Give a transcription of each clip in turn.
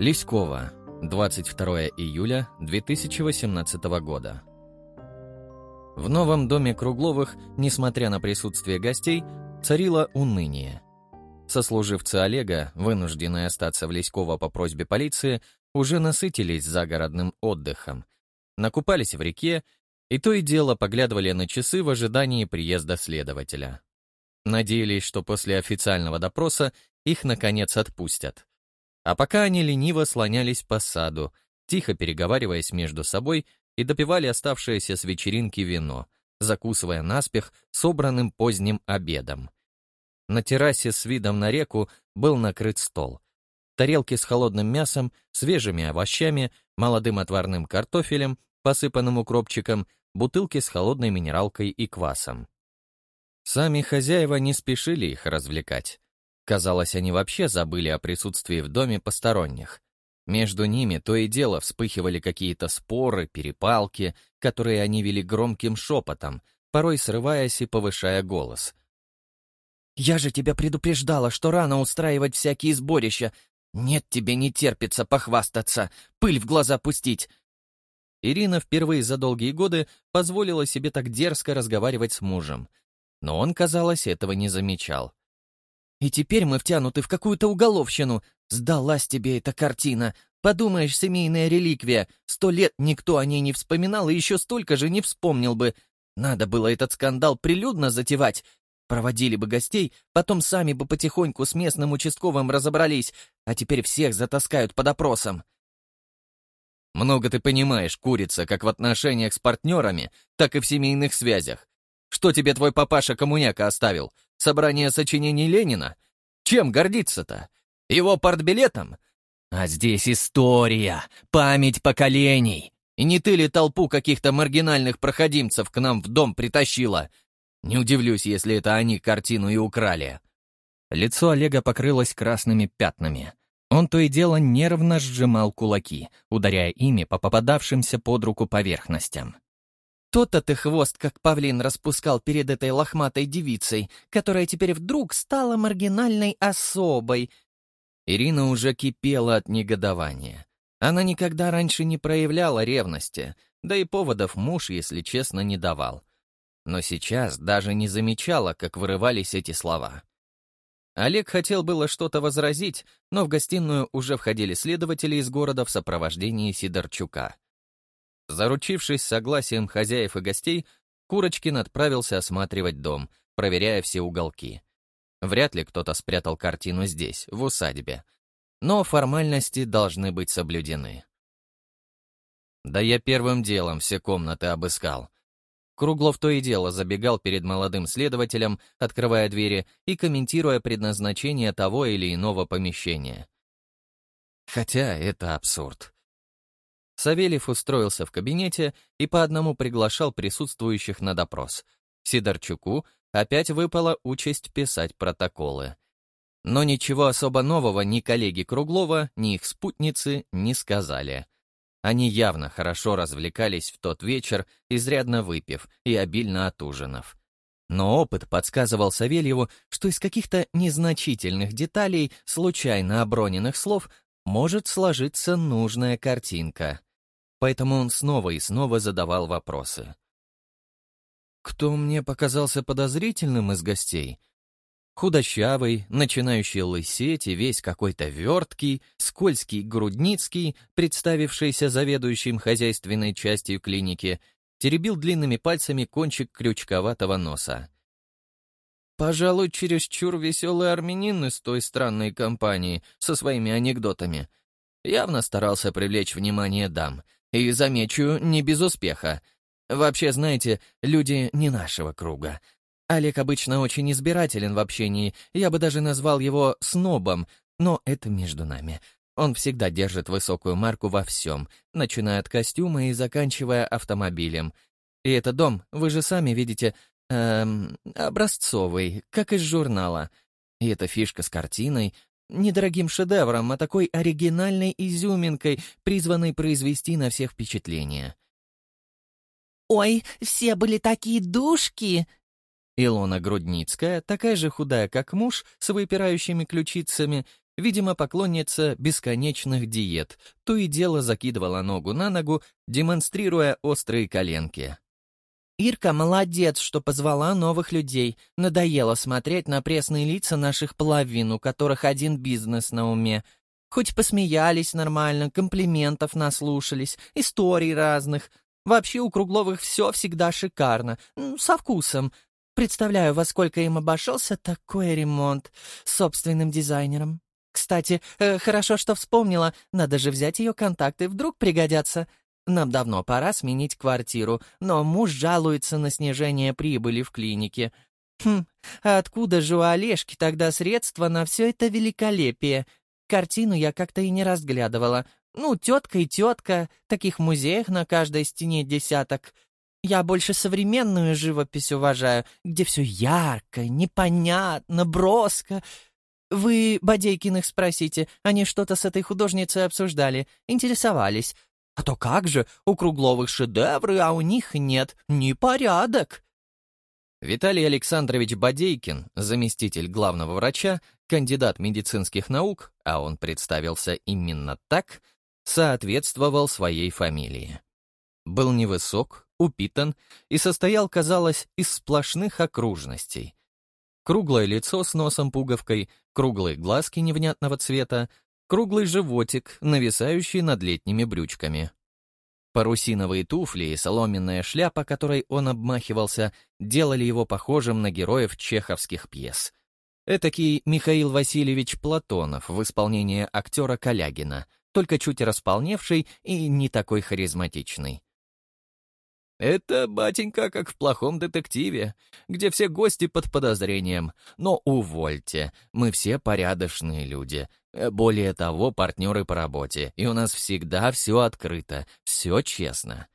Лиськова, 22 июля 2018 года. В новом доме Кругловых, несмотря на присутствие гостей, царило уныние. Сослуживцы Олега, вынужденные остаться в Лиськово по просьбе полиции, уже насытились загородным отдыхом, накупались в реке и то и дело поглядывали на часы в ожидании приезда следователя. Надеялись, что после официального допроса их, наконец, отпустят. А пока они лениво слонялись по саду, тихо переговариваясь между собой и допивали оставшееся с вечеринки вино, закусывая наспех собранным поздним обедом. На террасе с видом на реку был накрыт стол. Тарелки с холодным мясом, свежими овощами, молодым отварным картофелем, посыпанным укропчиком, бутылки с холодной минералкой и квасом. Сами хозяева не спешили их развлекать. Казалось, они вообще забыли о присутствии в доме посторонних. Между ними то и дело вспыхивали какие-то споры, перепалки, которые они вели громким шепотом, порой срываясь и повышая голос. «Я же тебя предупреждала, что рано устраивать всякие сборища. Нет, тебе не терпится похвастаться, пыль в глаза пустить». Ирина впервые за долгие годы позволила себе так дерзко разговаривать с мужем. Но он, казалось, этого не замечал. И теперь мы втянуты в какую-то уголовщину. Сдалась тебе эта картина. Подумаешь, семейная реликвия. Сто лет никто о ней не вспоминал и еще столько же не вспомнил бы. Надо было этот скандал прилюдно затевать. Проводили бы гостей, потом сами бы потихоньку с местным участковым разобрались, а теперь всех затаскают под опросом. Много ты понимаешь, курица, как в отношениях с партнерами, так и в семейных связях. Что тебе твой папаша-коммуняка оставил? Собрание сочинений Ленина? Чем гордиться-то? Его партбилетом? А здесь история, память поколений. И не ты ли толпу каких-то маргинальных проходимцев к нам в дом притащила? Не удивлюсь, если это они картину и украли. Лицо Олега покрылось красными пятнами. Он то и дело нервно сжимал кулаки, ударяя ими по попадавшимся под руку поверхностям. То-то ты хвост, как павлин, распускал перед этой лохматой девицей, которая теперь вдруг стала маргинальной особой. Ирина уже кипела от негодования. Она никогда раньше не проявляла ревности, да и поводов муж, если честно, не давал. Но сейчас даже не замечала, как вырывались эти слова. Олег хотел было что-то возразить, но в гостиную уже входили следователи из города в сопровождении Сидорчука. Заручившись согласием хозяев и гостей, Курочкин отправился осматривать дом, проверяя все уголки. Вряд ли кто-то спрятал картину здесь, в усадьбе. Но формальности должны быть соблюдены. Да я первым делом все комнаты обыскал. Круглов то и дело забегал перед молодым следователем, открывая двери и комментируя предназначение того или иного помещения. Хотя это абсурд. Савельев устроился в кабинете и по одному приглашал присутствующих на допрос. Сидорчуку опять выпала участь писать протоколы. Но ничего особо нового ни коллеги Круглова, ни их спутницы не сказали. Они явно хорошо развлекались в тот вечер, изрядно выпив и обильно отужинав. Но опыт подсказывал Савельеву, что из каких-то незначительных деталей, случайно оброненных слов, может сложиться нужная картинка. Поэтому он снова и снова задавал вопросы. Кто мне показался подозрительным из гостей? Худощавый, начинающий лысеть и весь какой-то верткий, скользкий Грудницкий, представившийся заведующим хозяйственной частью клиники, теребил длинными пальцами кончик крючковатого носа. Пожалуй, чересчур веселый армянин из той странной компании со своими анекдотами. Явно старался привлечь внимание дам. И, замечу, не без успеха. Вообще, знаете, люди не нашего круга. Олег обычно очень избирателен в общении, я бы даже назвал его снобом, но это между нами. Он всегда держит высокую марку во всем, начиная от костюма и заканчивая автомобилем. И этот дом, вы же сами видите, эм, образцовый, как из журнала. И эта фишка с картиной, недорогим шедевром, а такой оригинальной изюминкой, призванной произвести на всех впечатление. «Ой, все были такие душки!» Илона Грудницкая, такая же худая, как муж, с выпирающими ключицами, видимо, поклонница бесконечных диет, то и дело закидывала ногу на ногу, демонстрируя острые коленки. «Ирка молодец, что позвала новых людей. Надоело смотреть на пресные лица наших половин, у которых один бизнес на уме. Хоть посмеялись нормально, комплиментов наслушались, историй разных. Вообще у Кругловых все всегда шикарно, со вкусом. Представляю, во сколько им обошелся такой ремонт с собственным дизайнером. Кстати, э, хорошо, что вспомнила, надо же взять ее контакты, вдруг пригодятся. Нам давно пора сменить квартиру, но муж жалуется на снижение прибыли в клинике. Хм, а откуда же у Олежки тогда средства на все это великолепие? Картину я как-то и не разглядывала. Ну, тетка и тетка, таких музеях на каждой стене десяток. Я больше современную живопись уважаю, где все ярко, непонятно, броско. Вы Бодейкиных спросите, они что-то с этой художницей обсуждали, интересовались. А то как же, у Кругловых шедевры, а у них нет. Непорядок. Виталий Александрович Бодейкин, заместитель главного врача, кандидат медицинских наук, а он представился именно так, соответствовал своей фамилии. Был невысок, упитан и состоял, казалось, из сплошных окружностей. Круглое лицо с носом-пуговкой, круглые глазки невнятного цвета, круглый животик, нависающий над летними брючками. Парусиновые туфли и соломенная шляпа, которой он обмахивался, делали его похожим на героев чеховских пьес. Этакий Михаил Васильевич Платонов в исполнении актера Калягина, только чуть располневший и не такой харизматичный. Это, батенька, как в плохом детективе, где все гости под подозрением. Но увольте, мы все порядочные люди. Э, более того, партнеры по работе, и у нас всегда все открыто, все честно.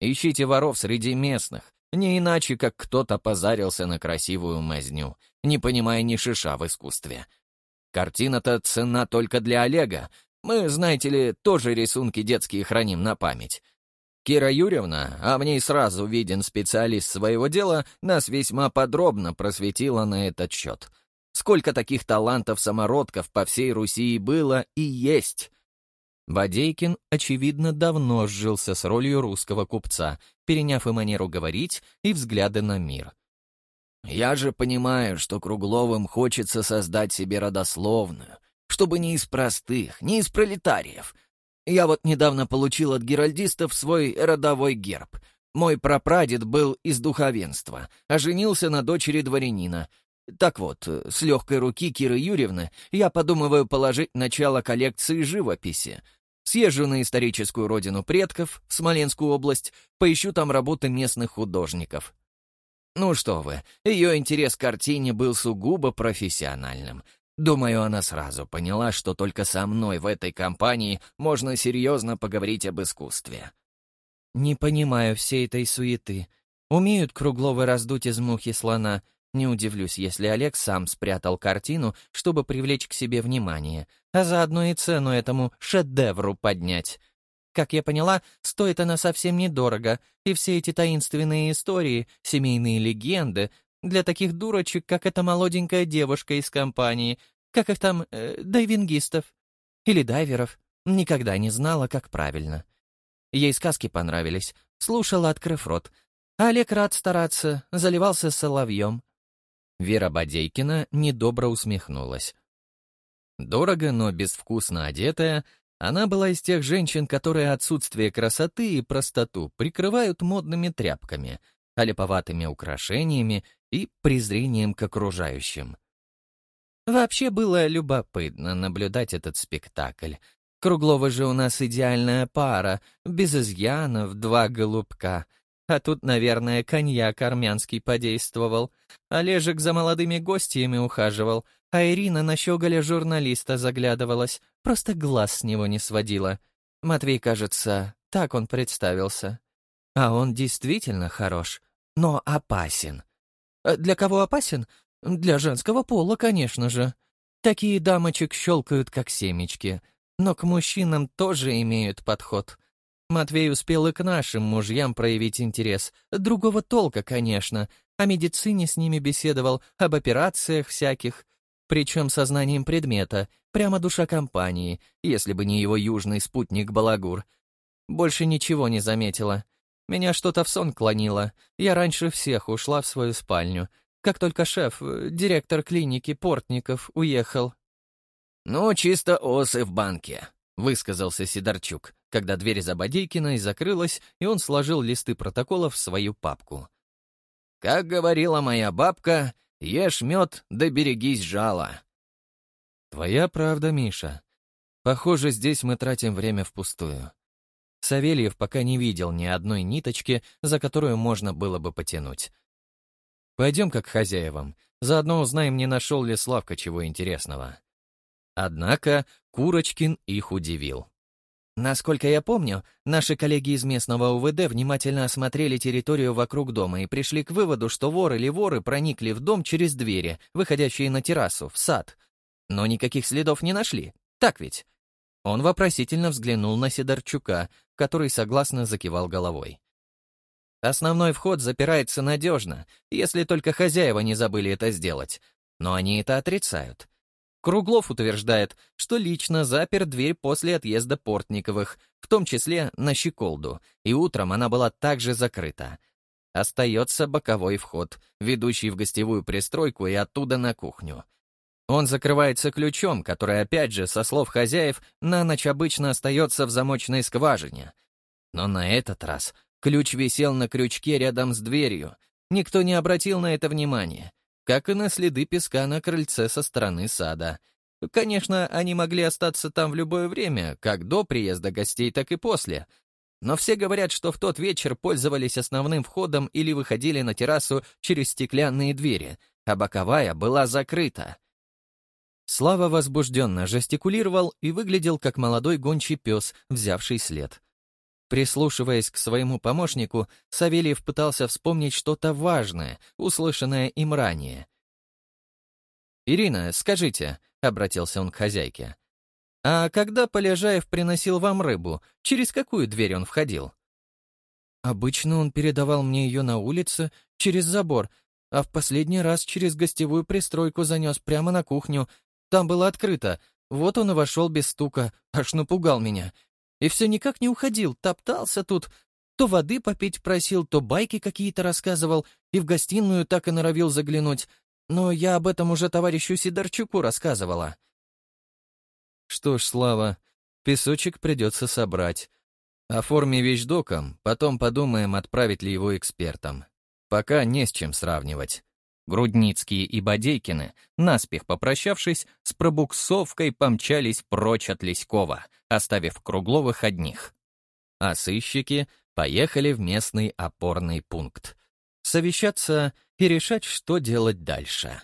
Ищите воров среди местных, не иначе, как кто-то позарился на красивую мазню, не понимая ни шиша в искусстве. Картина-то цена только для Олега. Мы, знаете ли, тоже рисунки детские храним на память. Кира Юрьевна, а в ней сразу виден специалист своего дела, нас весьма подробно просветила на этот счет. Сколько таких талантов-самородков по всей Руси было и есть. Бодейкин, очевидно, давно сжился с ролью русского купца, переняв и манеру говорить, и взгляды на мир. «Я же понимаю, что Кругловым хочется создать себе родословную, чтобы не из простых, не из пролетариев, я вот недавно получил от геральдистов свой родовой герб. Мой прапрадед был из духовенства, а женился на дочери дворянина. Так вот, с легкой руки Киры Юрьевны я подумываю положить начало коллекции живописи. Съезжу на историческую родину предков, в Смоленскую область, поищу там работы местных художников. Ну что вы, ее интерес к картине был сугубо профессиональным. Думаю, она сразу поняла, что только со мной в этой компании можно серьезно поговорить об искусстве. «Не понимаю всей этой суеты. Умеют Кругловы раздуть из мухи слона. Не удивлюсь, если Олег сам спрятал картину, чтобы привлечь к себе внимание, а заодно и цену этому шедевру поднять. Как я поняла, стоит она совсем недорого, и все эти таинственные истории, семейные легенды, для таких дурочек, как эта молоденькая девушка из компании, как их там, э, дайвингистов. Или дайверов. Никогда не знала, как правильно. Ей сказки понравились. Слушала, открыв рот. Олег рад стараться, заливался соловьем. Вера Бодейкина недобро усмехнулась. Дорого, но безвкусно одетая, она была из тех женщин, которые отсутствие красоты и простоту прикрывают модными тряпками, олеповатыми украшениями и презрением к окружающим. Вообще было любопытно наблюдать этот спектакль. Круглова же у нас идеальная пара, без изъянов, два голубка. А тут, наверное, коньяк армянский подействовал. Олежек за молодыми гостями ухаживал, а Ирина на щеголя журналиста заглядывалась, просто глаз с него не сводила. Матвей, кажется, так он представился. А он действительно хорош, но опасен. Э, для кого опасен? Для женского пола, конечно же. Такие дамочек щелкают, как семечки. Но к мужчинам тоже имеют подход. Матвей успел и к нашим мужьям проявить интерес. Другого толка, конечно. О медицине с ними беседовал, об операциях всяких. причем сознанием предмета, прямо душа компании, если бы не его южный спутник Балагур. Больше ничего не заметила. Меня что-то в сон клонило. Я раньше всех ушла в свою спальню, как только шеф, э, директор клиники Портников, уехал. «Ну, чисто осы в банке», — высказался Сидорчук, когда дверь за Бодейкиной закрылась, и он сложил листы протоколов в свою папку. «Как говорила моя бабка, ешь мед да берегись жала». «Твоя правда, Миша. Похоже, здесь мы тратим время впустую. Савельев пока не видел ни одной ниточки, за которую можно было бы потянуть. Пойдем как хозяевам, заодно узнаем, не нашел ли Славка чего интересного. Однако Курочкин их удивил. Насколько я помню, наши коллеги из местного УВД внимательно осмотрели территорию вокруг дома и пришли к выводу, что вор или воры проникли в дом через двери, выходящие на террасу, в сад. Но никаких следов не нашли. Так ведь? Он вопросительно взглянул на Сидорчука, который согласно закивал головой. Основной вход запирается надежно, если только хозяева не забыли это сделать. Но они это отрицают. Круглов утверждает, что лично запер дверь после отъезда Портниковых, в том числе на щеколду, и утром она была также закрыта. Остается боковой вход, ведущий в гостевую пристройку и оттуда на кухню. Он закрывается ключом, который, опять же, со слов хозяев, на ночь обычно остается в замочной скважине. Но на этот раз ключ висел на крючке рядом с дверью. Никто не обратил на это внимания, как и на следы песка на крыльце со стороны сада. Конечно, они могли остаться там в любое время, как до приезда гостей, так и после. Но все говорят, что в тот вечер пользовались основным входом или выходили на террасу через стеклянные двери, а боковая была закрыта. Слава возбужденно жестикулировал и выглядел как молодой гончий пес, взявший след. Прислушиваясь к своему помощнику, Савельев пытался вспомнить что-то важное, услышанное им ранее. «Ирина, скажите», — обратился он к хозяйке, «а когда Полежаев приносил вам рыбу, через какую дверь он входил?» «Обычно он передавал мне ее на улице, через забор, а в последний раз через гостевую пристройку занес прямо на кухню, там было открыто. Вот он и вошел без стука, аж напугал меня. И все никак не уходил, топтался тут. То воды попить просил, то байки какие-то рассказывал, и в гостиную так и норовил заглянуть. Но я об этом уже товарищу Сидорчуку рассказывала. Что ж, Слава, песочек придется собрать. Оформи вещдоком, потом подумаем, отправить ли его экспертам. Пока не с чем сравнивать. Грудницкие и Бодейкины, наспех попрощавшись, с пробуксовкой помчались прочь от Леськова, оставив Кругловых одних. А сыщики поехали в местный опорный пункт. Совещаться и решать, что делать дальше.